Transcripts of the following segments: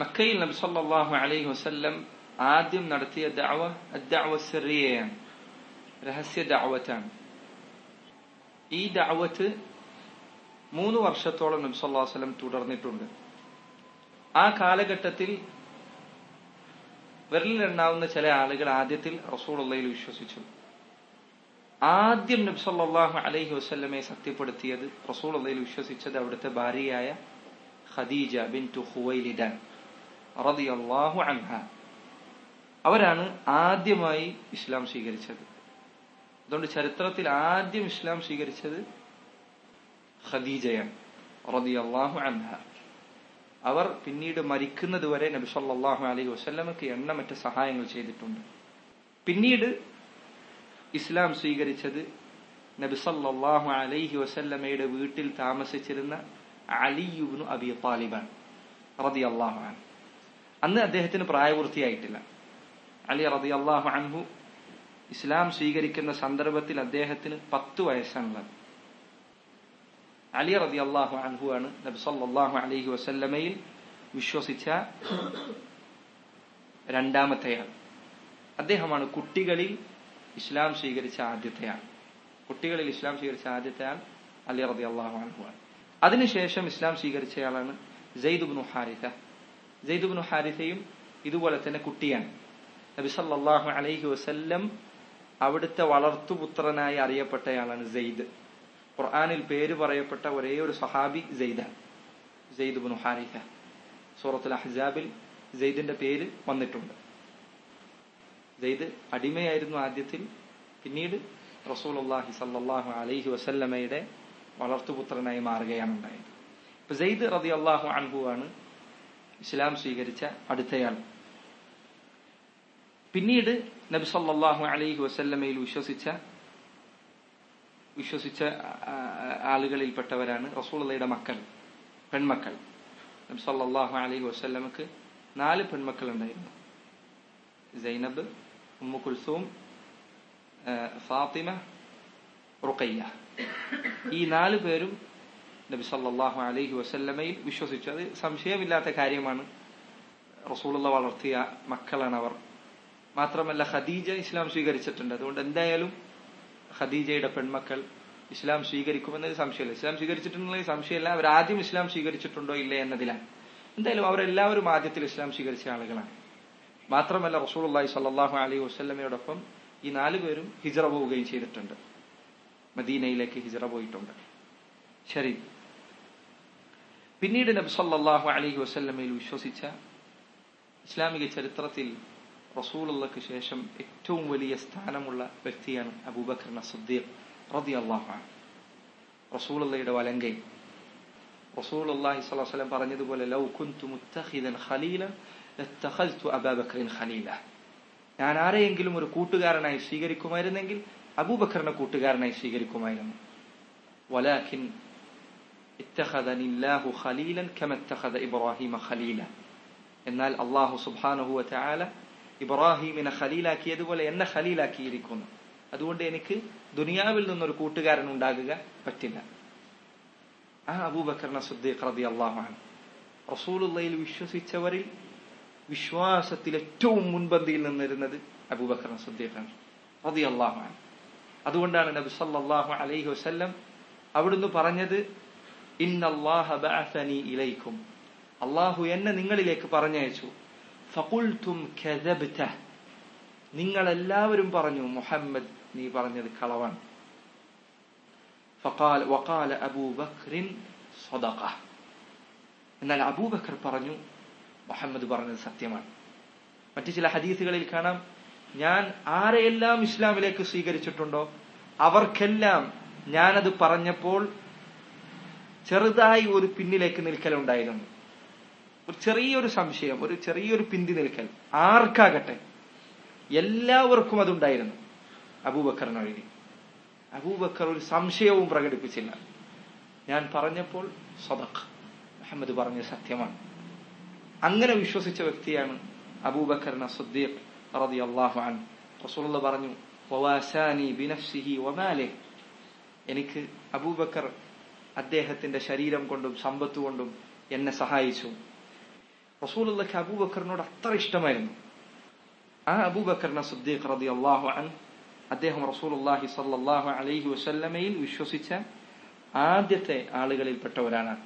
മക്കയിൽ നബി സല്ലല്ലാഹു അലൈഹി വസ്ല്ലം ആദ്യം നടത്തിയ ദഅവ സിറിയയാണ്. രഹസ്യ ദഅവത്താണ്. ഈ ദഅവത്ത് മൂന്ന് വർഷത്തോളം നബി സല്ലല്ലാഹു വസല്ലം തുടർന്നിട്ടുണ്ട്. ആ കാലഘട്ടത്തിൽ വിരലിലെണ്ണാവുന്ന ചില ആളുകൾ ആദ്യത്തിൽ റസൂലുള്ളയിൽ വിശ്വസിച്ചു. ആദ്യം നബി സല്ലല്ലാഹു അലൈഹി വസല്ലമയെ സത്യപ്പെടുത്തിയത് റസൂലുള്ളയിൽ വിശ്വസിച്ചത് അവിടുത്തെ ഭാര്യയായ ഖദീജ ബിൻതു ഖുവൈലിദ റളിയല്ലാഹു അൻഹ. അവരാണ് ആദ്യമായി ഇസ്ലാം സ്വീകരിച്ചത്. അതുകൊണ്ട് ചരിത്രത്തിൽ ആദ്യം ഇസ്ലാം സ്വീകരിച്ചത് ഖദീജയാണ് റളിയല്ലാഹു അൻഹ. അവർ പിന്നീട് മരിക്കുന്നത് വരെ നബി സല്ലാഹു അലൈഹി വസല്ലമക്ക് എണ്ണമറ്റ സഹായങ്ങൾ ചെയ്തിട്ടുണ്ട്. പിന്നീട് ഇസ്ലാം സ്വീകരിച്ചത് നബി സല്ലാഹു അലൈഹി വസല്ലമയുടെ വീട്ടിൽ താമസിച്ചിരുന്ന അലിയുബ്നു അബി താലിബാൻ റളിയല്ലാഹു അൻഹു. അന്ന് അദ്ദേഹത്തിന് പ്രായപൂർത്തിയായിട്ടില്ല. അലി റളിയല്ലാഹു അൻഹു ഇസ്ലാം സ്വീകരിക്കുന്ന സന്ദർഭത്തിൽ അദ്ദേഹത്തിന് പത്ത് വയസ്സാണുള്ളത്. അലി റതി അള്ളാഹു അൻഹു ആണ് നബി അലഹി വസല്ലമയിൽ വിശ്വസിച്ച രണ്ടാമത്തെയാൾ അദ്ദേഹമാണ് കുട്ടികളിൽ ഇസ്ലാം സ്വീകരിച്ച ആദ്യത്തെയാൾ കുട്ടികളിൽ ഇസ്ലാം സ്വീകരിച്ച ആദ്യത്തെയാൾ അലി റതി അള്ളാഹു അൻഹു ആണ്. അതിനുശേഷം ഇസ്ലാം സ്വീകരിച്ചയാളാണ് ജയ്ദുബ്നു ഹാരിഥ ജയ്ദുബ്നു ഹാരിസയും ഇതുപോലെ തന്നെ കുട്ടിയാണ്. നബി സല്ലല്ലാഹു അലൈഹി വസല്ലം അവിടുത്തെ വളർത്തുപുത്രനായി അറിയപ്പെട്ടയാളാണ് സെയ്ദ്. ഖുർആാനിൽ പേര് പറയപ്പെട്ട ഒരേ ഒരു സഹാബി സെയ്ദാണ്. സെയ്ദ് ഹാരിഫ സൂറത്തുൽ അഹ്സാബിൽ സെയ്ദിന്റെ പേര് വന്നിട്ടുണ്ട്. സെയ്ദ് അടിമയായിരുന്നു ആദ്യത്തിൽ. പിന്നീട് റസൂലുള്ളാഹി സല്ലാഹു അലൈഹി വസല്ലമയുടെ വളർത്തുപുത്രനായി മാറുകയാണ് ഉണ്ടായത്. ഇപ്പൊ സെയ്ദ് റതി അള്ളാഹു അൻഹു ആണ് ഇസ്ലാം സ്വീകരിച്ച അടുത്തയാൾ. പിന്നീട് നബി സല്ലല്ലാഹു അലൈഹി വസല്ലമയിൽ വിശ്വസിച്ച വിശ്വസിച്ച ആളുകളിൽപ്പെട്ടവരാണ് റസൂളുള്ളയുടെ മക്കൾ പെൺമക്കൾ. നബി സല്ലല്ലാഹു അലൈഹി വസല്ലമക്ക് നാല് പെൺമക്കൾ ഉണ്ടായിരുന്നു Zainab Ummu Kulsoom Fatima Ruqayya ഈ നാല് പേരും നബി സല്ലാഹു അലൈഹി വസല്ലമയിൽ വിശ്വസിച്ചു അത് സംശയമില്ലാത്ത കാര്യമാണ്. റസൂലുള്ള വളർത്തിയ മക്കളാണ് അവർ മാത്രമല്ല ഖദീജ ഇസ്ലാം സ്വീകരിച്ചിട്ടുണ്ട്. അതുകൊണ്ട് എന്തായാലും ഖദീജയുടെ പെൺമക്കൾ ഇസ്ലാം സ്വീകരിക്കുമെന്നത് സംശയമില്ല. ഇസ്ലാം സ്വീകരിച്ചിട്ടുണ്ടെങ്കിൽ സംശയമില്ല. അവർ ആദ്യം ഇസ്ലാം സ്വീകരിച്ചിട്ടുണ്ടോ ഇല്ലേ എന്നതിലാണ്. എന്തായാലും അവരെല്ലാവരും ആദ്യത്തിൽ ഇസ്ലാം സ്വീകരിച്ച ആളുകളാണ്. മാത്രമല്ല റസൂലുള്ളാഹി സല്ലാഹു അലൈഹി വസല്ലമയോടൊപ്പം ഈ നാലു പേരും ഹിജറ പോവുകയും ചെയ്തിട്ടുണ്ട്. മദീനയിലേക്ക് ഹിജറ പോയിട്ടുണ്ട്. ശരി. പിന്നീട് നബ്സല്ലാഹു അലഹി വസല്ലമയിൽ വിശ്വസിച്ച ഇസ്ലാമിക ചരിത്രത്തിൽ റസൂലുള്ളക്ക് ശേഷം ഏറ്റവും വലിയ സ്ഥാനമുള്ള വ്യക്തിയാണ് അബൂബക്കർ സദ്ദീഖ് റതി അള്ളാഹു റസൂലുള്ളയുടെ വലങ്കൈ. റസൂലുള്ളാഹി അള്ളാഹി സ്വലം പറഞ്ഞതുപോലെ ലൗ കുന്തു ഖലീല. ഞാൻ ആരെയെങ്കിലും ഒരു കൂട്ടുകാരനായി സ്വീകരിക്കുമായിരുന്നെങ്കിൽ അബൂബക്കറിനെ കൂട്ടുകാരനായി സ്വീകരിക്കുമായിരുന്നു. വലാകിൻ ഇത്തഹദനില്ലാഹു ഖലീലൻ കമത്തഹദ ഇബ്രാഹിമ ഖലീല. എന്നാൽ അള്ളാഹു സുബാനഹുവ ചായാല ഇബ്രാഹിമിനെ ഖലീലാക്കിയതുപോലെ എന്നെ ഖലീലാക്കിയിരിക്കുന്നു. അതുകൊണ്ട് എനിക്ക് ദുനിയാവിൽ നിന്നൊരു കൂട്ടുകാരൻ ഉണ്ടാകുക പറ്റില്ല. ആ അബൂബക്കറിന സുദ്ദീഖ് റതി അള്ളാഹാണ് റസൂലുള്ളയിൽ വിശ്വസിച്ചവരിൽ വിശ്വാസത്തിൽ ഏറ്റവും മുൻപന്തിയിൽ നിന്നിരുന്നത് അബൂബക്കർ സുദ്ദീഖാണ് റതി അള്ളാഹാണ് അതുകൊണ്ടാണ് നബി സല്ലാഹു അലൈഹി വസ്ല്ലം അവിടുന്ന് പറഞ്ഞത് ഇന്നല്ലാഹ ഇലൈക്കും. അള്ളാഹു എന്നെ നിങ്ങളിലേക്ക് പറഞ്ഞയച്ചു. ഫഖുൽതും കദബ്ത നിങ്ങൾ എല്ലാവരും പറഞ്ഞു മുഹമ്മദ് നീ പറഞ്ഞത് കളവാണ്. വഖാല സദഖ എന്നാൽ അബൂബക്കർ പറഞ്ഞു മുഹമ്മദ് പറഞ്ഞത് സത്യമാണ്. മറ്റു ചില ഹദീസുകളിൽ കാണാം ഞാൻ ആരെയെല്ലാം ഇസ്ലാമിലേക്ക് സ്വീകരിച്ചിട്ടുണ്ടോ? അവർക്കെല്ലാം ഞാനത് പറഞ്ഞപ്പോൾ ചെറുതായി ഒരു പിന്നിലേക്ക് നിൽക്കലുണ്ടായിരുന്നു. ഒരു ചെറിയൊരു സംശയം ഒരു ചെറിയൊരു പിന്തി നിൽക്കൽ. ആർക്കാകട്ടെ എല്ലാവർക്കും അതുണ്ടായിരുന്നു. അബൂബക്കറിനൊഴികെ. അബൂബക്കർ ഒരു സംശയവും പ്രകടിപ്പിച്ചില്ല. ഞാൻ പറഞ്ഞപ്പോൾ സദഖ് മുഹമ്മദ് പറഞ്ഞ സത്യമാണ്. അങ്ങനെ വിശ്വസിച്ച വ്യക്തിയാണ് അബൂബക്കറിന സുദ്ദീഖ് റതി അള്ളാഹു അൻ റസൂലുള്ള പറഞ്ഞു എനിക്ക് അബൂബക്കർ അദ്ദേഹത്തിന്റെ ശരീരം കൊണ്ടും സമ്പത്ത് കൊണ്ടും എന്നെ സഹായിച്ചു. റസൂലുള്ളക്ക് അബൂബക്കറിനോട് അത്ര ഇഷ്ടമായിരുന്നു. ആ അബൂബക്കറിനെ സുദ്ദീഖ് റതി അള്ളാഹു അൻ അദ്ദേഹം റസൂലുള്ളാഹി സല്ലാഹു അലൈഹി വസല്ലമയിൽ വിശ്വസിച്ച ആദ്യത്തെ ആളുകളിൽപ്പെട്ടവരാണ്.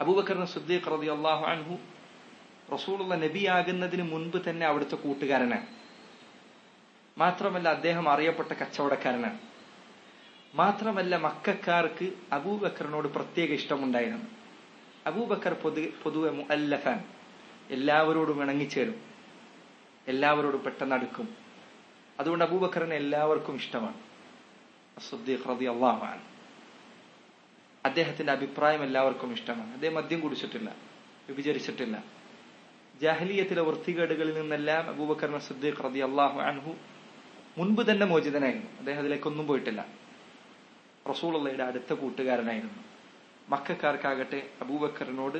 അബൂബക്കറിന് സുദ്ദീഖ് റതി അള്ളാഹു അൻഹു റസൂലുള്ള നബിയാകുന്നതിന് മുൻപ് തന്നെ അവിടുത്തെ കൂട്ടുകാരനാണ്. മാത്രമല്ല അദ്ദേഹം അറിയപ്പെട്ട കച്ചവടക്കാരനാണ്. മാത്രമല്ല മക്കാർക്ക് അബൂബക്കറിനോട് പ്രത്യേക ഇഷ്ടമുണ്ടായിരുന്നു. അബൂബക്കർ പൊതു പൊതുവെ മുഅല്ലഫാൻ. എല്ലാവരോടും ഇണങ്ങിച്ചേരും. എല്ലാവരോടും പെട്ടെന്ന് അടുക്കും. അതുകൊണ്ട് അബൂബക്കറിനെ എല്ലാവർക്കും ഇഷ്ടമാണ്. അള്ളാഹാൻ അദ്ദേഹത്തിന്റെ അഭിപ്രായം എല്ലാവർക്കും ഇഷ്ടമാണ്. അദ്ദേഹം മദ്യം കുടിച്ചിട്ടില്ല വിഭജിച്ചിട്ടില്ല ജാഹലിയത്തിലെ വൃത്തികേടുകളിൽ നിന്നെല്ലാം അബൂബക്കറിന് സുദ്ദീഖ് റതി അള്ളാഹു അൻഹു മുൻപ് തന്നെ മോചിതനായിരുന്നു. അദ്ദേഹം അതിലേക്കൊന്നും പോയിട്ടില്ല. റസൂളുള്ളയുടെ അടുത്ത കൂട്ടുകാരനായിരുന്നു. മക്കാർക്കാകട്ടെ അബൂബക്കറിനോട്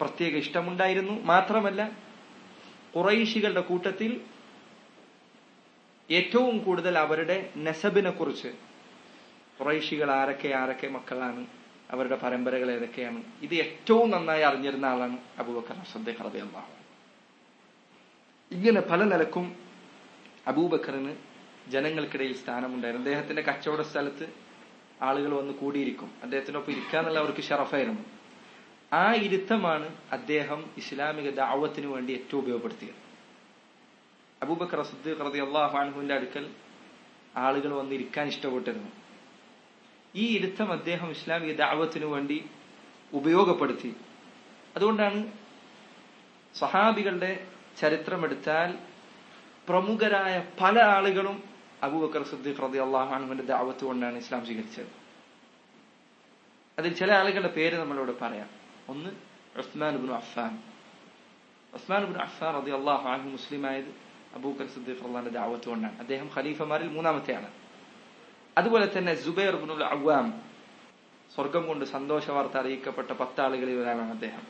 പ്രത്യേക ഇഷ്ടമുണ്ടായിരുന്നു. മാത്രമല്ല കുറൈശികളുടെ കൂട്ടത്തിൽ ഏറ്റവും കൂടുതൽ അവരുടെ നെസബിനെ കുറിച്ച് കുറൈശികൾ ആരൊക്കെ ആരൊക്കെ മക്കളാണ് അവരുടെ പരമ്പരകൾ ഏതൊക്കെയാണ് ഇത് ഏറ്റവും നന്നായി അറിഞ്ഞിരുന്ന ആളാണ് അബൂബക്കർ സദ്ദീഖ് റളിയല്ലാഹു ഇങ്ങനെ പല നിലക്കും അബൂബക്കറിന് ജനങ്ങൾക്കിടയിൽ സ്ഥാനമുണ്ടായിരുന്നു. അദ്ദേഹത്തിന്റെ കച്ചവട സ്ഥലത്ത് ആളുകൾ വന്ന് കൂടിയിരിക്കും. അദ്ദേഹത്തിനൊപ്പം ഇരിക്കാന്നുള്ള അവർക്ക് ഷറഫായിരുന്നു. ആ ഇരുത്തമാണ് അദ്ദേഹം ഇസ്ലാമിക ദാവത്തിന് വേണ്ടി ഏറ്റവും ഉപയോഗപ്പെടുത്തിയത്. അബൂബക്കർ സദ്ദീഖ് റതി അള്ളാഹു അൻഹുവിന്റെ അടുക്കൽ ആളുകൾ വന്ന് ഇരിക്കാൻ ഇഷ്ടപ്പെട്ടിരുന്നു. ഈ ഇരുത്തം അദ്ദേഹം ഇസ്ലാമിക ദാവത്തിനു വേണ്ടി ഉപയോഗപ്പെടുത്തി. അതുകൊണ്ടാണ് സഹാബികളുടെ ചരിത്രമെടുത്താൽ പ്രമുഖരായ പല ആളുകളും അബൂബക്കർ സിദ്ദീഖ് റതി അള്ളാഹുവിന്റെ ദാവത്ത് കൊണ്ടാണ് ഇസ്ലാം സ്വീകരിച്ചത്. അതിൽ ചില ആളുകളുടെ പേര് നമ്മളിവിടെ പറയാം. ഒന്ന് Usman bin Affan. Usman bin Afsan റതി അള്ളാഹു മുസ്ലിം ആയത് അബൂബക്കർ സിദ്ദീഖ് അള്ളാഹിന്റെ ദാവത്ത് കൊണ്ടാണ്. അദ്ദേഹം ഖലീഫമാരിൽ മൂന്നാമത്തെയാണ്. അതുപോലെ തന്നെ ജുബൈർ ബിനുൽ അവാം സ്വർഗം കൊണ്ട് സന്തോഷ വാർത്ത അറിയിക്കപ്പെട്ട പത്താളുകളിൽ ഒരാളാണ് അദ്ദേഹം.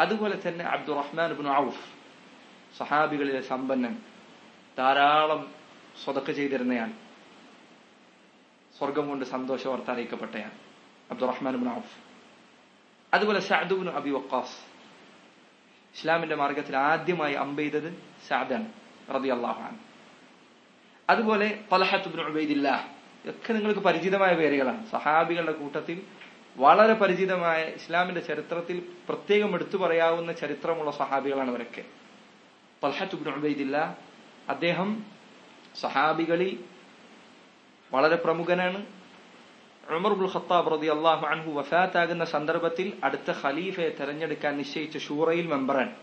അതുപോലെ തന്നെ അബ്ദുറഹ്മാൻ ബിൻ ഔഫ് സഹാബികളിലെ സമ്പന്നൻ. ധാരാളം സ്വതക്ക ചെയ്തിരുന്നയാൾ. സ്വർഗം കൊണ്ട് സന്തോഷ വാർത്ത അറിയിക്കപ്പെട്ടയാൾ അബ്ദുറഹ്മാൻ ബിൻ ഔഫ്. അതുപോലെ സഅദുബിൻ അബി വക്കാസ് ഇസ്ലാമിന്റെ മാർഗത്തിൽ ആദ്യമായി അമ്പെയ്തത് സാദൻ റബി അള്ളാഹാൻ അതുപോലെ പലഹത്തുബിൻ ഉബൈദില്ല. ഒക്കെ നിങ്ങൾക്ക് പരിചിതമായ പേരുകളാണ്. സഹാബികളുടെ കൂട്ടത്തിൽ വളരെ പരിചിതമായ ഇസ്ലാമിന്റെ ചരിത്രത്തിൽ പ്രത്യേകം എടുത്തു പറയാവുന്ന ചരിത്രമുള്ള സഹാബികളാണ് അവരൊക്കെ പൽഹത്തുബിൻ ഉബൈദില്ല അദ്ദേഹം സഹാബികളിൽ വളരെ പ്രമുഖനാണ്. ഉമർ ഉൽ ഖത്താബ് റതി അള്ളാഹു അൻഹു വഫാത്താകുന്ന സന്ദർഭത്തിൽ അടുത്ത ഖലീഫയെ തെരഞ്ഞെടുക്കാൻ നിശ്ചയിച്ച ഷൂറയിൽ മെമ്പറാണ്.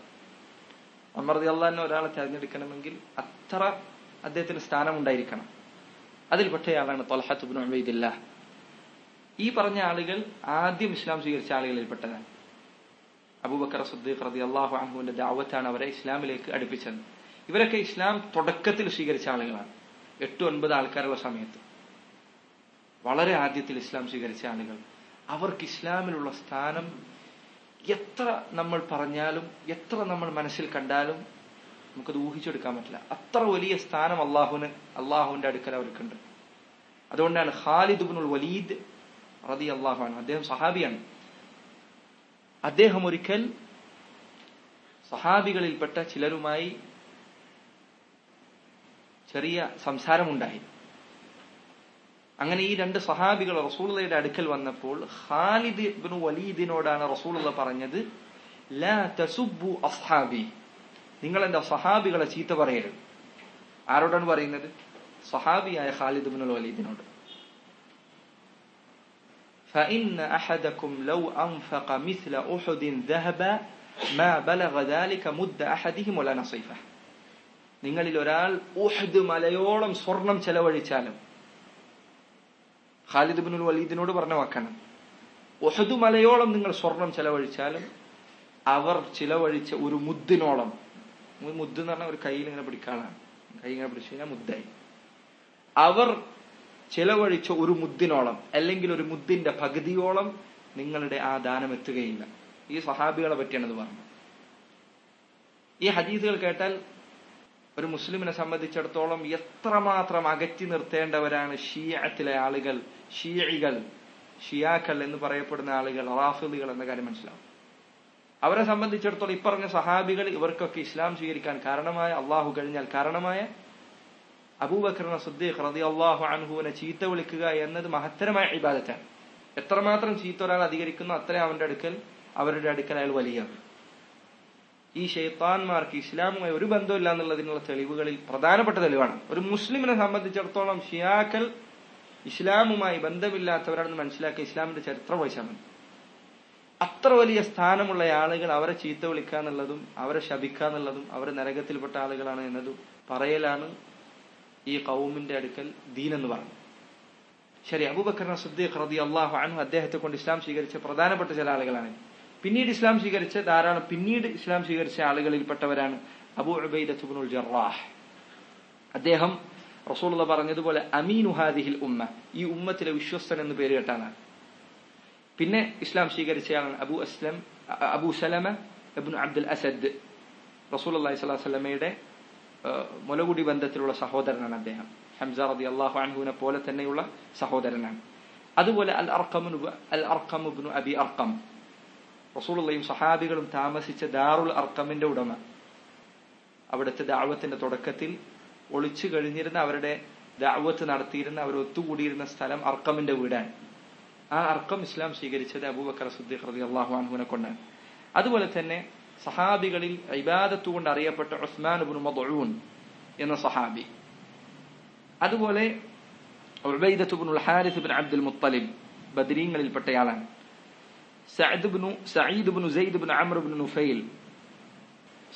ഉമർ റതി അള്ളാഹിനെ ഒരാളെ തെരഞ്ഞെടുക്കണമെങ്കിൽ അത്ര അദ്ദേഹത്തിന് സ്ഥാനമുണ്ടായിരിക്കണം. അതിൽപ്പെട്ടയാളാണ് തൊലഹത്തുബിൻ ഉബൈദില്ല. ഈ പറഞ്ഞ ആളുകൾ ആദ്യം ഇസ്ലാം സ്വീകരിച്ച ആളുകളിൽപ്പെട്ടതാണ് അബൂബക്കർ സുദ്ദീഖ് റതി അള്ളാഹു അൻഹുവിന്റെ ദാവത്താണ് അവരെ ഇസ്ലാമിലേക്ക് അടുപ്പിച്ചത്. ഇവരൊക്കെ ഇസ്ലാം തുടക്കത്തിൽ സ്വീകരിച്ച ആളുകളാണ്. എട്ട് ഒൻപത് ആൾക്കാരുള്ള സമയത്ത്. വളരെ ആദ്യത്തിൽ ഇസ്ലാം സ്വീകരിച്ച ആളുകൾ. അവർക്ക് ഇസ്ലാമിലുള്ള സ്ഥാനം എത്ര നമ്മൾ പറഞ്ഞാലും എത്ര നമ്മൾ മനസ്സിൽ കണ്ടാലും നമുക്കത് ഊഹിച്ചെടുക്കാൻ പറ്റില്ല. അത്ര വലിയ സ്ഥാനം അള്ളാഹുവിന് അള്ളാഹുവിന്റെ അടുക്കൽ അവർക്കുണ്ട്. അതുകൊണ്ടാണ് ഖാലിദ് ബിനുൽ വലീദ് റതി അള്ളാഹുവാണ് അദ്ദേഹം സഹാബിയാണ്. അദ്ദേഹം ഒരിക്കൽ സഹാബികളിൽപ്പെട്ട ചിലരുമായി ചെറിയ സംസാരമുണ്ടായി അങ്ങനെ ഈ രണ്ട് സഹാബികൾ റസൂള്ളയുടെ അടുക്കൽ വന്നപ്പോൾ ഖാലിദ് ഇബ്നു വലീദിനോടാണ് റസൂലുള്ള പറഞ്ഞത് ലാ തസുബ്ബു അസ്ഹാബി നിങ്ങൾ എന്റെ സഹാബികളെ ചീത്ത പറയരുത് ആരോടാണ് പറയുന്നത് സഹാബിയായ ഖാലിദ് ഇബ്നുൽ വലീദിനോട് فإن أحدكم لو أنفق مثل أحد ذهبا ما بلغ ذلك مد أحدهم ولا نصيفه നിങ്ങളിൽ ഒരാൾ ഊഹദ് മലയോളം സ്വർണം ചെലവഴിച്ചാലും. ഖാലിദ് ബിനുൽ വലീദിനോട് പറഞ്ഞ വാക്കാണ്. ഊഹദ് മലയോളം നിങ്ങൾ സ്വർണം ചെലവഴിച്ചാലും അവർ ചിലവഴിച്ച ഒരു മുദ്ദിനോളം. മുദ്ദ് എന്ന് പറഞ്ഞാൽ ഒരു കയ്യിൽ ഇങ്ങനെ പിടിക്കാളാണ് കൈ ഇങ്ങനെ പിടിച്ചു കഴിഞ്ഞാൽ മുദ്ദായി. അവർ ചിലവഴിച്ച ഒരു മുദ്ദിനോളം അല്ലെങ്കിൽ ഒരു മുദ്ദിന്റെ പകുതിയോളം നിങ്ങളുടെ ആ ദാനം എത്തുകയില്ല. ഈ സഹാബികളെ പറ്റിയാണ് ഇത് പറഞ്ഞത്. ഈ ഹദീസുകൾ കേട്ടാൽ ഒരു മുസ്ലിമിനെ സംബന്ധിച്ചിടത്തോളം എത്രമാത്രം അകറ്റി നിർത്തേണ്ടവരാണ് ഷിയത്തിലെ ആളുകൾ ഷിയകൾ ഷിയാക്കൾ എന്ന് പറയപ്പെടുന്ന ആളുകൾ റാഫിദികൾ എന്ന കാര്യം മനസ്സിലാവും. അവരെ സംബന്ധിച്ചിടത്തോളം ഇപ്പറഞ്ഞ സഹാബികൾ ഇവർക്കൊക്കെ ഇസ്ലാം സ്വീകരിക്കാൻ കാരണമായ അള്ളാഹു കഴിഞ്ഞാൽ കാരണമായ അബൂബക്രന സുദ്ദീഖ് റതി അള്ളാഹു അൻഹുവിനെ ചീത്ത വിളിക്കുക എന്നത് മഹത്തരമായ ഇബാദത്താണ്. എത്രമാത്രം ചീത്ത ഒരാൾ അധികരിക്കുന്നു അത്രയും അവന്റെ അടുക്കൽ അവരുടെ അടുക്കൽ അയാൾ വലിയ ഈ ഷെയ്ത്താൻമാർക്ക് ഇസ്ലാമുമായി ഒരു ബന്ധമില്ല എന്നുള്ളതിനുള്ള തെളിവുകളിൽ പ്രധാനപ്പെട്ട തെളിവാണ്. ഒരു മുസ്ലിമിനെ സംബന്ധിച്ചിടത്തോളം ഷിയാക്കൾ ഇസ്ലാമുമായി ബന്ധമില്ലാത്തവരാണെന്ന് മനസ്സിലാക്കി ഇസ്ലാമിന്റെ ചരിത്രം വായിച്ചാൽ മതി. അത്ര വലിയ സ്ഥാനമുള്ള ആളുകൾ അവരെ ചീത്ത വിളിക്കുക എന്നുള്ളതും അവരെ ശപിക്കുക എന്നുള്ളതും അവരെ നരകത്തിൽപ്പെട്ട ആളുകളാണ് എന്നതും പറയലാണ് ഈ കൗമിന്റെ അടുക്കൽ ദീൻ എന്ന് പറഞ്ഞു ശരി അബൂബക്കർ സുദ്ദീഖ് റതി അള്ളാഹു അദ്ദേഹത്തെ കൊണ്ട് ഇസ്ലാം സ്വീകരിച്ച പ്രധാനപ്പെട്ട ചില ആളുകളാണ്. പിന്നീട് ഇസ്ലാം സ്വീകരിച്ച ധാരാളം പിന്നീട് ഇസ്ലാം സ്വീകരിച്ച ആളുകളിൽപ്പെട്ടവരാണ് അബൂ ഉബൈദുൽ ജറാഹ് അദ്ദേഹം റസൂലുള്ള പറഞ്ഞതുപോലെ അമീനു ഹാദിഹിൽ ഉമ്മ. ഈ ഉമ്മത്തിലെ വിശ്വസ്തൻ എന്ന് പേര് കേട്ടാണ്. പിന്നെ ഇസ്ലാം സ്വീകരിച്ചയാളാണ് അബു അസ്ലം അബു സലമ അബുൻ അബ്ദുൽ അസദ്. റസൂൽ അള്ളഹി സ്വലാസ്ലമയുടെ മുലകുടി ബന്ധത്തിലുള്ള സഹോദരനാണ് അദ്ദേഹം. ഹംസ റബി അള്ളാഹു അൻഹുവിനെ പോലെ തന്നെയുള്ള സഹോദരനാണ്. അതുപോലെ അൽ അർക്കമുനു അൽ അർക്കമുബ്നു അബി അർക്കം റസൂലുള്ളയും സഹാബികളും താമസിച്ച ദാറുൽ അർക്കമിന്റെ ഉടമ. അവിടുത്തെ ദാവത്തിന്റെ തുടക്കത്തിൽ ഒളിച്ചു കഴിഞ്ഞിരുന്ന അവരുടെ ദാവത്ത് നടത്തിയിരുന്ന അവർ ഒത്തുകൂടിയിരുന്ന സ്ഥലം അർക്കമിന്റെ വീടാണ്. ആ അർക്കം ഇസ്ലാം സ്വീകരിച്ചത് അബൂബക്കർ സുദ്ദീഖ് റതി അള്ളാഹു അൻഹുവിനെ കൊണ്ടാണ്. അതുപോലെ തന്നെ സഹാബികളിൽ ഇബാദത്ത് കൊണ്ട് അറിയപ്പെട്ട ഉസ്മാൻ ബിൻ മദ്ഊൻ എന്ന സഹാബി. അതുപോലെ Ubaidah bin Harith bin Abdul Muttalib ബദരീങ്ങളിൽപ്പെട്ടയാളാണ്. Saad bin Saeed bin Zaid bin Amr bin Nufail.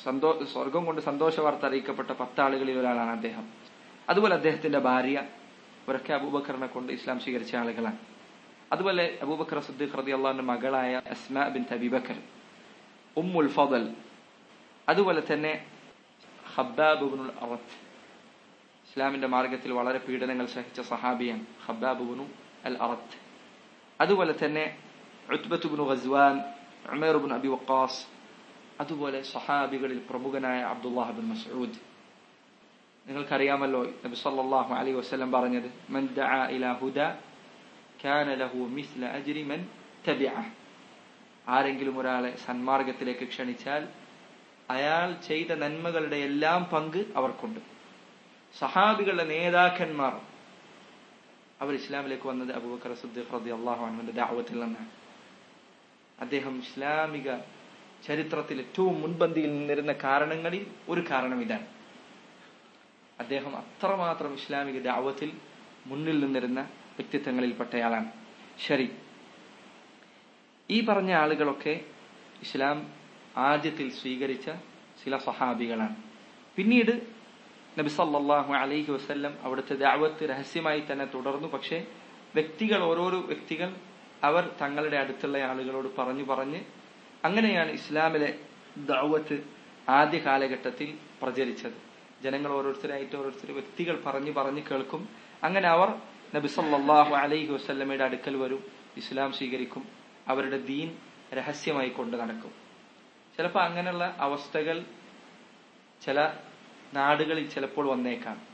സന്തോ സ്വർഗം കൊണ്ട് സന്തോഷ വാർത്ത അറിയിക്കപ്പെട്ട പത്താളുകളിൽ ഒരാളാണ് അദ്ദേഹം. അതുപോലെ അദ്ദേഹത്തിന്റെ ഭാര്യ ഇവരൊക്കെ അബൂബക്കറിനെ കൊണ്ട് ഇസ്ലാം സ്വീകരിച്ച ആളുകളാണ്. അതുപോലെ അബൂബക്കർ സുദ്ദീഖ് റതി അള്ളാഹിന്റെ മകളായ അസ്മ ബിൻ തബിബക്കർ ഉമ്മുൽ ഫദൽ. അതുപോലെ തന്നെ ഹബ്ബാബുബിനുൽ അറത്ത്. ഇസ്ലാമിന്റെ മാർഗത്തിൽ വളരെ പീഡനങ്ങൾ സഹിച്ച സഹാബിയാണ് ഹബ്ബാബുബിനു അൽ അറത്ത്. അതുപോലെ തന്നെ ഉത്ബത്തുബിനു ഖസ്വാൻ ബിൻ അബി വക്കാസ് അതുപോലെ സഹാബികളിൽ പ്രമുഖനായ അബ്ദുല്ലാഹ് ബിൻ മസ്ഊദ്. നിങ്ങൾക്കറിയാമല്ലോ നബി സല്ലല്ലാഹു അലൈഹി വസല്ലം പറഞ്ഞത് മൻ ദഅ ഇലാ ഹുദ കാന ലഹു മിസ്ല അജ്രി മൻ തബിഅ. ആരെങ്കിലും ഒരാളെ സന്മാർഗത്തിലേക്ക് ക്ഷണിച്ചാൽ അയാൾ ചെയ്ത നന്മകളുടെ എല്ലാം പങ്ക് അവർക്കുണ്ട്. സഹാബികളുടെ നേതാക്കന്മാർ. അവർ ഇസ്ലാമിലേക്ക് വന്നത് അബൂബക്കർ സിദ്ദീഖ് റളിയല്ലാഹു അള്ളാഹു ദഅവത്തിൽ നിന്നാണ്. അദ്ദേഹം ഇസ്ലാമിക ചരിത്രത്തിൽ ഏറ്റവും മുൻപന്തിയിൽ നിന്നിരുന്ന കാരണങ്ങളിൽ ഒരു കാരണം ഇതാണ്. അദ്ദേഹം അത്രമാത്രം ഇസ്ലാമിക ദാവത്തിൽ മുന്നിൽ നിന്നിരുന്ന വ്യക്തിത്വങ്ങളിൽപ്പെട്ടയാളാണ്. ശരി. ഈ പറഞ്ഞ ആളുകളൊക്കെ ഇസ്ലാം ആദ്യത്തിൽ സ്വീകരിച്ച ചില സഹാബികളാണ് പിന്നീട് നബി സല്ലല്ലാഹു അലൈഹി വസ്ല്ലം അവിടുത്തെ ദാവത്ത് രഹസ്യമായി തന്നെ തുടർന്നു. പക്ഷേ വ്യക്തികൾ ഓരോരോ വ്യക്തികൾ അവർ തങ്ങളുടെ അടുത്തുള്ള ആളുകളോട് പറഞ്ഞു പറഞ്ഞ് അങ്ങനെയാണ് ഇസ്ലാമിലെ ദൗവത്ത് ആദ്യ കാലഘട്ടത്തിൽ പ്രചരിച്ചത്. ജനങ്ങൾ ഓരോരുത്തരായിട്ട് ഓരോരുത്തർ വ്യക്തികൾ പറഞ്ഞു പറഞ്ഞ് കേൾക്കും. അങ്ങനെ അവർ നബിസല്ലാഹു അലൈഹി വസല്ലമയുടെ അടുക്കൽ വരും ഇസ്ലാം സ്വീകരിക്കും അവരുടെ ദീൻ രഹസ്യമായി കൊണ്ട് നടക്കും. ചിലപ്പോൾ അങ്ങനെയുള്ള അവസ്ഥകൾ ചില നാടുകളിൽ ചിലപ്പോൾ വന്നേക്കാം.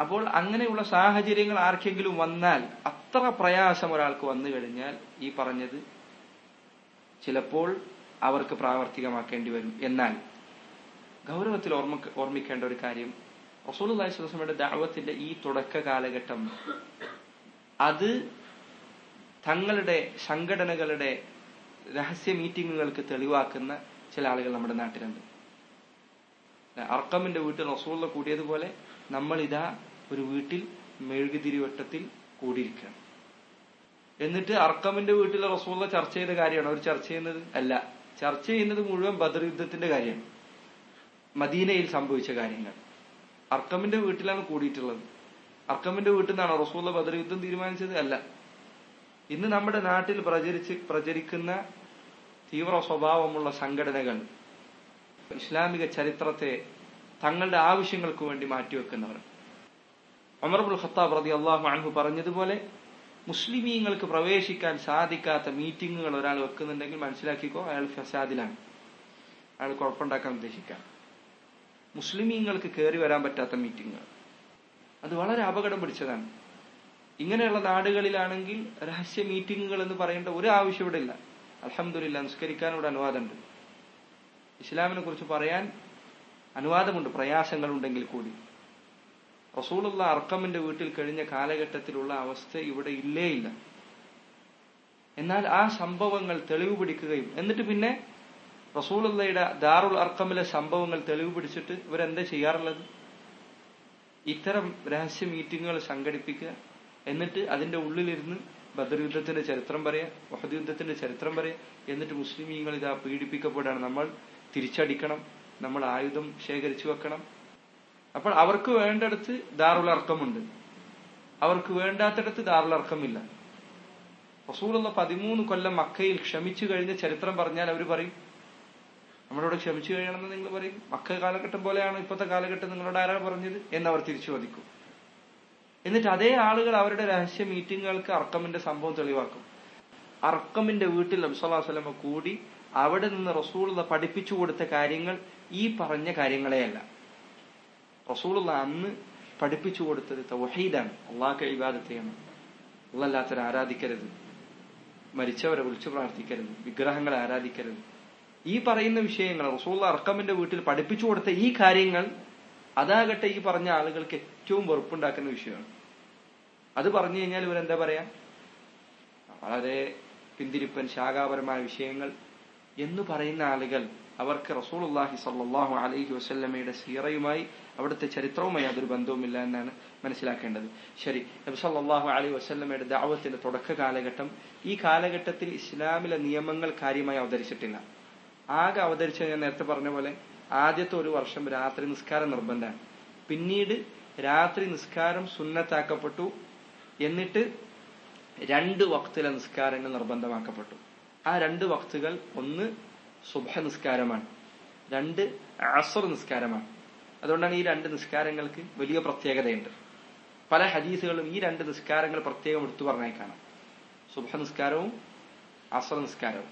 അപ്പോൾ അങ്ങനെയുള്ള സാഹചര്യങ്ങൾ ആർക്കെങ്കിലും വന്നാൽ അത്ര പ്രയാസം ഒരാൾക്ക് വന്നു കഴിഞ്ഞാൽ ഈ പറഞ്ഞത് ചിലപ്പോൾ അവർക്ക് പ്രാവർത്തികമാക്കേണ്ടി വരും. എന്നാൽ ഗൗരവത്തിൽ ഓർമ്മ ഓർമ്മിക്കേണ്ട ഒരു കാര്യം. റസൂൽ അള്ളാഹിസ്വലമയുടെ ദാവത്തിന്റെ ഈ തുടക്ക കാലഘട്ടം അത് തങ്ങളുടെ സംഘടനകളുടെ രഹസ്യ മീറ്റിങ്ങുകൾക്ക് തെളിവാക്കുന്ന ചില ആളുകൾ നമ്മുടെ നാട്ടിലുണ്ട്. അർക്കമിന്റെ വീട്ടിൽ റസൂള കൂടിയതുപോലെ നമ്മൾ ഇതാ ഒരു വീട്ടിൽ മെഴുകുതിരിവട്ടത്തിൽ കൂടിയിരിക്കുകയാണ്. എന്നിട്ട് അർക്കമിന്റെ വീട്ടിൽ റസൂള്ള ചർച്ച ചെയ്ത കാര്യമാണ്? അവർ ചർച്ച ചെയ്യുന്നത്? അല്ല. ചർച്ച ചെയ്യുന്നത് മുഴുവൻ ബദർ യുദ്ധത്തിന്റെ കാര്യമാണ്. മദീനയിൽ സംഭവിച്ച കാര്യങ്ങൾ. അർക്കമിന്റെ വീട്ടിലാണ് കൂടിയിട്ടുള്ളത്. അർക്കമിന്റെ വീട്ടിൽ നിന്നാണോ റസൂള്ള ബദർ യുദ്ധം തീരുമാനിച്ചത്? അല്ല. ഇന്ന് നമ്മുടെ നാട്ടിൽ പ്രചരിച്ച് പ്രചരിക്കുന്ന തീവ്ര സ്വഭാവമുള്ള സംഘടനകൾ ഇസ്ലാമിക ചരിത്രത്തെ തങ്ങളുടെ ആവശ്യങ്ങൾക്ക് വേണ്ടി മാറ്റിവെക്കുന്നവർ. അമർബുൽ ഖത്താബ് റതി അള്ളാഹു അൻഹു പറഞ്ഞതുപോലെ മുസ്ലിമീങ്ങൾക്ക് പ്രവേശിക്കാൻ സാധിക്കാത്ത മീറ്റിങ്ങുകൾ ഒരാൾ വെക്കുന്നുണ്ടെങ്കിൽ മനസ്സിലാക്കിക്കോ അയാൾ ഫസാദിലാണ്. അയാൾ കുഴപ്പമുണ്ടാക്കാൻ ഉദ്ദേശിക്കാം. മുസ്ലിമീങ്ങൾക്ക് കയറി വരാൻ പറ്റാത്ത മീറ്റിങ്ങുകൾ. അത് വളരെ അപകടം പിടിച്ചതാണ്. ഇങ്ങനെയുള്ള നാടുകളിലാണെങ്കിൽ രഹസ്യ മീറ്റിങ്ങുകൾ എന്ന് പറയേണ്ട ഒരു ആവശ്യം ഇവിടെ ഇല്ല. അലഹമുല്ല നിസ്കരിക്കാനോട് അനുവാദമുണ്ട്. ഇസ്ലാമിനെ കുറിച്ച് പറയാൻ അനുവാദമുണ്ട് പ്രയാസങ്ങളുണ്ടെങ്കിൽ കൂടി. റസൂലുള്ള അർക്കമിന്റെ വീട്ടിൽ കഴിഞ്ഞ കാലഘട്ടത്തിലുള്ള അവസ്ഥ ഇവിടെ ഇല്ലേ ഇല്ല എന്നാൽ ആ സംഭവങ്ങൾ തെളിവ് പിടിക്കുകയും എന്നിട്ട് പിന്നെ റസൂലുള്ളയുടെ ദാറുൽ അർക്കമിലെ സംഭവങ്ങൾ തെളിവ് പിടിച്ചിട്ട് ഇവരെന്താ ചെയ്യാറുള്ളത്? ഇത്തരം രഹസ്യ മീറ്റിങ്ങുകൾ സംഘടിപ്പിക്കുക എന്നിട്ട് അതിന്റെ ഉള്ളിലിരുന്ന് ബദർ യുദ്ധത്തിന്റെ ചരിത്രം പറയാ വഹദ് യുദ്ധത്തിന്റെ ചരിത്രം പറയാ എന്നിട്ട് മുസ്ലിമീങ്ങൾ ഇതാ പീഡിപ്പിക്കപ്പെടുകയാണ്. നമ്മൾ തിരിച്ചടിക്കണം. നമ്മൾ ആയുധം ശേഖരിച്ചു വെക്കണം. അപ്പോൾ അവർക്ക് വേണ്ടടുത്ത് ദാറുൽ അർക്കമുണ്ട്. അവർക്ക് വേണ്ടാത്തടത്ത് ദാറുൽ അർക്കമില്ല. റസൂലുള്ള പതിമൂന്ന് കൊല്ലം മക്കയിൽ ക്ഷമിച്ചു കഴിഞ്ഞ ചരിത്രം പറഞ്ഞാൽ അവർ പറയും. നമ്മളോട് ക്ഷമിച്ചു കഴിയണമെന്ന് നിങ്ങൾ പറയും. മക്ക കാലഘട്ടം പോലെയാണ് ഇപ്പോഴത്തെ കാലഘട്ടം നിങ്ങളോട് ആരാ പറഞ്ഞത് എന്ന് അവർ തിരിച്ചു വധിക്കും എന്നിട്ട് അതേ ആളുകൾ അവരുടെ രഹസ്യ മീറ്റിങ്ങുകൾക്ക് അർക്കമിന്റെ സംഭവം തെളിവാക്കും. അർക്കമിന്റെ വീട്ടിൽ നബ്സല്ലാസ്ലമ കൂടി അവിടെ നിന്ന് റസൂലുള്ള പഠിപ്പിച്ചു കൊടുത്ത കാര്യങ്ങൾ ഈ പറഞ്ഞ കാര്യങ്ങളെയല്ല. റസൂലുള്ള അന്ന് പഠിപ്പിച്ചു കൊടുത്തത് തൗഹീദാണ്. അള്ളാഹ് ഇബാദത്തെയാണ്. അള്ളല്ലാത്തവരെ ആരാധിക്കരുത്. മരിച്ചവരെ വിളിച്ചു പ്രാർത്ഥിക്കരുത്. വിഗ്രഹങ്ങളെ ആരാധിക്കരുത്. ഈ പറയുന്ന വിഷയങ്ങൾ റസൂള്ള അർക്കമിന്റെ വീട്ടിൽ പഠിപ്പിച്ചു കൊടുത്ത ഈ കാര്യങ്ങൾ അതാകട്ടെ ഈ പറഞ്ഞ ആളുകൾക്ക് ഏറ്റവും വെറുപ്പുണ്ടാക്കുന്ന വിഷയമാണ്. അത് പറഞ്ഞു കഴിഞ്ഞാൽ ഇവരെന്താ പറയാ? വളരെ പിന്തിരിപ്പൻ ശാഖാപരമായ വിഷയങ്ങൾ എന്ന് പറയുന്ന ആളുകൾ അവർക്ക് റസൂലുള്ളാഹി സല്ലാഹു അലൈഹി വസല്ലമയുടെ സീറയുമായി അവിടുത്തെ ചരിത്രവുമായി അതൊരു ബന്ധവുമില്ല എന്നാണ് മനസ്സിലാക്കേണ്ടത്. ശരി നബി സല്ലല്ലാഹു അലൈഹി വസല്ലമയുടെ ദാവത്തിന്റെ തുടക്ക കാലഘട്ടം ഈ കാലഘട്ടത്തിൽ ഇസ്ലാമിലെ നിയമങ്ങൾ കാര്യമായി അവതരിച്ചിട്ടില്ല. ആകെ അവതരിച്ച ഞാൻ നേരത്തെ പറഞ്ഞ പോലെ ആദ്യത്തെ ഒരു വർഷം രാത്രി നിസ്കാരം നിർബന്ധമാണ്. പിന്നീട് രാത്രി നിസ്കാരം സുന്നത്താക്കപ്പെട്ടു. എന്നിട്ട് രണ്ട് വക്തിലെ നിസ്കാരങ്ങൾ നിർബന്ധമാക്കപ്പെട്ടു. ആ രണ്ട് വക്തുകൾ ഒന്ന് സുബഹ നിസ്കാരമാണ് രണ്ട് അസർ നിസ്കാരമാണ് അതുകൊണ്ടാണ് ഈ രണ്ട് നിസ്കാരങ്ങൾക്ക് വലിയ പ്രത്യേകതയുണ്ട് പല ഹദീസുകളും ഈ രണ്ട് നിസ്കാരങ്ങൾ പ്രത്യേകം എടുത്തു പറഞ്ഞായി കാണാം സുബഹ നിസ്കാരവും അസർ നിസ്കാരവും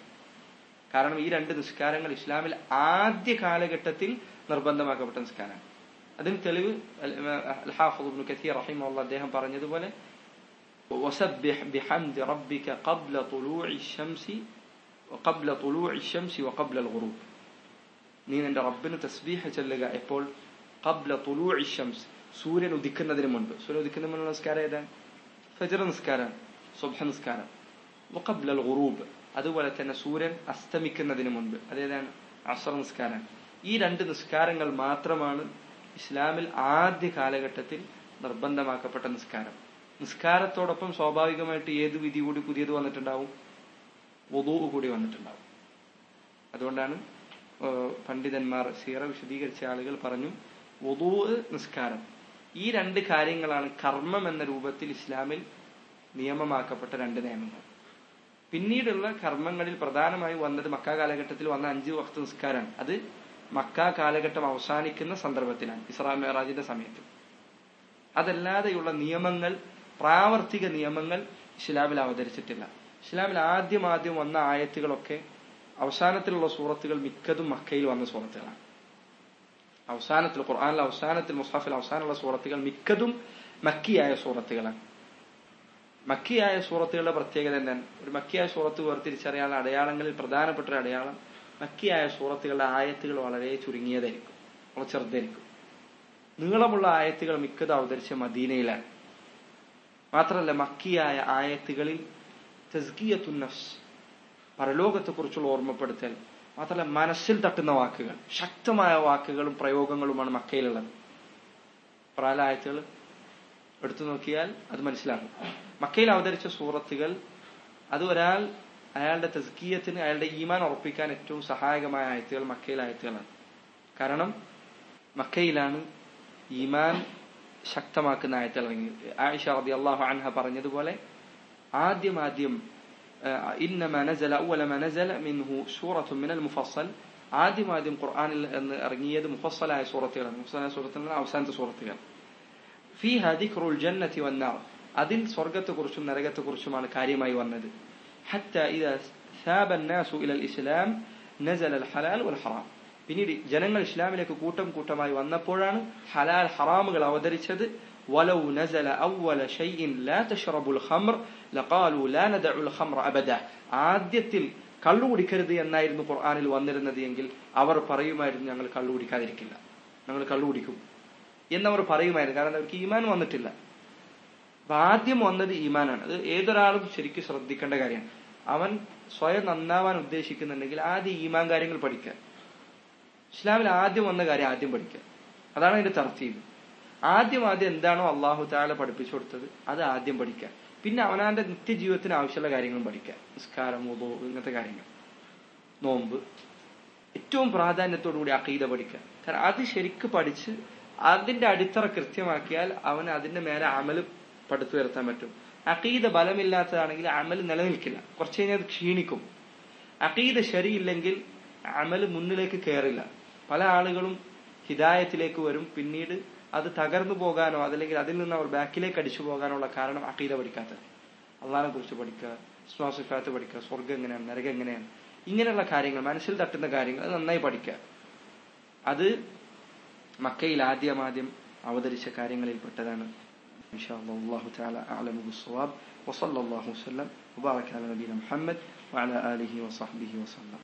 കാരണം ഈ രണ്ട് നിസ്കാരങ്ങൾ ഇസ്ലാമിൽ ആദ്യ കാലഘട്ടത്തിൽ നിർബന്ധമാക്കപ്പെട്ട നിസ്കാരമാണ് അതിന് തെളിവ് ഹാഫുബ് കസീർ റഹിമുള്ള അദ്ദേഹം പറഞ്ഞതുപോലെ وسبح بحمد ربك قبل طلوع الشمس കബ്ല തുലൂ ഇഷംസി വക്കബ്ല ഗുറൂബ് നീ നിന്റെ റബ്ബിന് തസ്ബീഹ ചെല്ലുക എപ്പോൾ? കബ്ല തുലൂ ഇഷംസ്. സൂര്യൻ ഉദിക്കുന്നതിന് മുൻപ്. സൂര്യൻ ഉദിക്കുന്നതിന് മുൻപ് നമസ്കാരം ഏതാണ്? ഫജർ നിസ്കാരം സുബ്ഹ നിസ്കാരം വക്കബ്ല ഗുറൂബ് അതുപോലെ തന്നെ സൂര്യൻ അസ്തമിക്കുന്നതിന് മുൻപ്. അതേതാണ്? അസർ നിസ്കാരം ഈ രണ്ട് നിസ്കാരങ്ങൾ മാത്രമാണ് ഇസ്ലാമിൽ ആദ്യ കാലഘട്ടത്തിൽ നിർബന്ധമാക്കപ്പെട്ട നിസ്കാരം. നിസ്കാരത്തോടൊപ്പം സ്വാഭാവികമായിട്ട് ഏത് വിധി കൂടി പുതിയത് വന്നിട്ടുണ്ടാവും? വധു കൂടി വന്നിട്ടുണ്ടാവും. അതുകൊണ്ടാണ് പണ്ഡിതന്മാർ സീറ വിശദീകരിച്ച ആളുകൾ പറഞ്ഞു വധു നിസ്കാരം. ഈ രണ്ട് കാര്യങ്ങളാണ് കർമ്മം എന്ന രൂപത്തിൽ ഇസ്ലാമിൽ നിയമമാക്കപ്പെട്ട രണ്ട് നിയമങ്ങൾ. പിന്നീടുള്ള കർമ്മങ്ങളിൽ പ്രധാനമായി വന്നത് മക്ക കാലഘട്ടത്തിൽ വന്ന അഞ്ച് വക്ത നിസ്കാരമാണ് അത് മക്ക കാലഘട്ടം അവസാനിക്കുന്ന സന്ദർഭത്തിലാണ് ഇസ്രാം മെഹറാജിന്റെ സമയത്ത്. അതല്ലാതെയുള്ള നിയമങ്ങൾ പ്രാവർത്തിക നിയമങ്ങൾ ഇസ്ലാമിൽ അവതരിച്ചിട്ടില്ല. ഇസ്ലാമിൽ ആദ്യം ആദ്യം വന്ന ആയത്തുകളൊക്കെ അവസാനത്തിലുള്ള സൂറത്തുകൾ മിക്കതും മക്കയിൽ വന്ന സൂറത്തുകളാണ്. അവസാനത്തിൽ ഖുർആാനിൽ അവസാനത്തിൽ മുസാഫിൽ അവസാനമുള്ള സൂറത്തുകൾ മിക്കതും മക്കിയായ സൂറത്തുകളാണ്. മക്കിയായ സൂറത്തുകളുടെ പ്രത്യേകത എന്താണ്? ഒരു മക്കിയായ സൂറത്ത് വേർതിരിച്ചറിയാനുള്ള അടയാളങ്ങളിൽ പ്രധാനപ്പെട്ട ഒരു അടയാളം മക്കിയായ സൂറത്തുകളുടെ ആയത്തുകൾ വളരെ ചുരുങ്ങിയതായിരിക്കും. വളരെ ചെറുതായിരിക്കും. നീളമുള്ള ആയത്തുകൾ മിക്കതും അവതരിച്ച മദീനയിലാണ്. മാത്രമല്ല മക്കിയായ ആയത്തുകളിൽ തസ്കിയത്തു നഫ്സ് പരലോകത്തെക്കുറിച്ചുള്ള ഓർമ്മപ്പെടുത്തൽ മാത്രമല്ല മനസ്സിൽ തട്ടുന്ന വാക്കുകൾ ശക്തമായ വാക്കുകളും പ്രയോഗങ്ങളുമാണ് മക്കയിലുള്ളത്. പ്രാലായത്തുകൾ എടുത്തു നോക്കിയാൽ അത് മനസ്സിലാകും. മക്കയിൽ അവതരിച്ച സൂറത്തുകൾ അത് ഒരാൾ അയാളുടെ തസ്കീയത്തിന് അയാളുടെ ഈമാൻ ഉറപ്പിക്കാൻ ഏറ്റവും സഹായകമായ ആയത്തുകൾ മക്കയിലെ ആയത്തുകളാണ്. കാരണം മക്കയിലാണ് ഈമാൻ ശക്തമാക്കുന്ന ആയത്തുകൾ ആയിഷ റബി അള്ളാഹു അൻഹ പറഞ്ഞതുപോലെ ആദ്യം ആദ്യം മിൻഹു സൂറത്തും മിനൽ മുഫസൽ ആദ്യം ആദ്യം ഖുർആാനിൽ എന്ന് ഇറങ്ങിയത് മുഫസലായ സൂറത്തുകളാണ്. മുഫസലായ സൂറത്തുകളാണ് അവസാനത്തെ സൂറത്തുകൾ. ഫി ഹദിഖ്റുൽ ജന്നത്തി വന്നാർ അതിൽ സ്വർഗത്തെക്കുറിച്ചും നരകത്തെക്കുറിച്ചുമാണ് കാര്യമായി വന്നത്. ഹത്ത ഇത് നാസു ഇലൽ ഇസ്ലാം നസൽ അൽ ഹലാൽ ഹറാം. പിന്നീട് ജനങ്ങൾ ഇസ്ലാമിലേക്ക് കൂട്ടം കൂട്ടമായി വന്നപ്പോഴാണ് ഹലാൽ ഹറാമുകൾ അവതരിച്ചത്. ولو نزل أول شيء لا تشربوا الخمر لقالوا لا ندع الخمر أبدا ആദ്യത്തിൽ കള്ളു കുടിക്കരുത് എന്നായിരുന്നു ഖുർആാനിൽ വന്നിരുന്നത് എങ്കിൽ അവർ പറയുമായിരുന്നു ഞങ്ങൾ കള്ളു കുടിക്കാതിരിക്കില്ല ഞങ്ങൾ കള്ളു കുടിക്കും എന്നവർ പറയുമായിരുന്നു കാരണം അവർക്ക് ഈമാൻ വന്നിട്ടില്ല അപ്പൊ ആദ്യം വന്നത് ഈമാനാണ് അത് ഏതൊരാളും ശരിക്കും ശ്രദ്ധിക്കേണ്ട കാര്യമാണ് അവൻ സ്വയം നന്നാവാൻ ഉദ്ദേശിക്കുന്നുണ്ടെങ്കിൽ ആദ്യം ഈമാൻ കാര്യങ്ങൾ പഠിക്കുക ഇസ്ലാമിൽ ആദ്യം വന്ന കാര്യം ആദ്യം പഠിക്കുക അതാണ് അതിന്റെ തർത്തീവ് ആദ്യം ആദ്യം എന്താണോ അള്ളാഹു താല പഠിപ്പിച്ചു കൊടുത്തത് അത് ആദ്യം പഠിക്കുക. പിന്നെ അവനാന്റെ നിത്യജീവിതത്തിന് ആവശ്യമുള്ള കാര്യങ്ങളും പഠിക്കുക. നിസ്കാരം ഉപോ ഇങ്ങനത്തെ കാര്യങ്ങൾ. നോമ്പ്. ഏറ്റവും പ്രാധാന്യത്തോടുകൂടി അഖീദ പഠിക്കുക. കാരണം അത് ശരിക്ക് പഠിച്ച് അതിന്റെ അടിത്തറ കൃത്യമാക്കിയാൽ അവന് അതിന്റെ മേലെ അമൽ പടുത്തു വരുത്താൻ പറ്റും. അഖീദ ബലമില്ലാത്തതാണെങ്കിൽ അമൽ നിലനിൽക്കില്ല. കുറച്ച് കഴിഞ്ഞാൽ അത് ക്ഷീണിക്കും. അഖീദ ശരിയില്ലെങ്കിൽ അമൽ മുന്നിലേക്ക് കയറില്ല പല ആളുകളും ഹിദായത്തിലേക്ക് വരും. പിന്നീട് അത് തകർന്നു പോകാനോ അതല്ലെങ്കിൽ അതിൽ നിന്ന് അവർ ബാക്കിലേക്ക് അടിച്ചു പോകാനുള്ള കാരണം അഖീദ പഠിക്കാത്തത് അള്ളാഹിനെ കുറിച്ച് പഠിക്കുക വിശ്വാസിഫാത്ത് പഠിക്കുക സ്വർഗം എങ്ങനെയാണ് നരകം എങ്ങനെയാണ് ഇങ്ങനെയുള്ള കാര്യങ്ങൾ മനസ്സിൽ തട്ടുന്ന കാര്യങ്ങൾ അത് നന്നായി പഠിക്കുക അത് മക്കയിൽ ആദ്യം ആദ്യം അവതരിച്ച കാര്യങ്ങളിൽ പെട്ടതാണ് إن شاء الله والله تعالى أعلم بالصواب وصلى الله وسلم وبارك على نبينا محمد وعلى آله وصحبه وسلم